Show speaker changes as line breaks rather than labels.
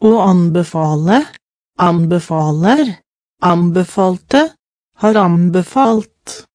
Å anbefale, anbefaler, anbefalte, har anbefalt.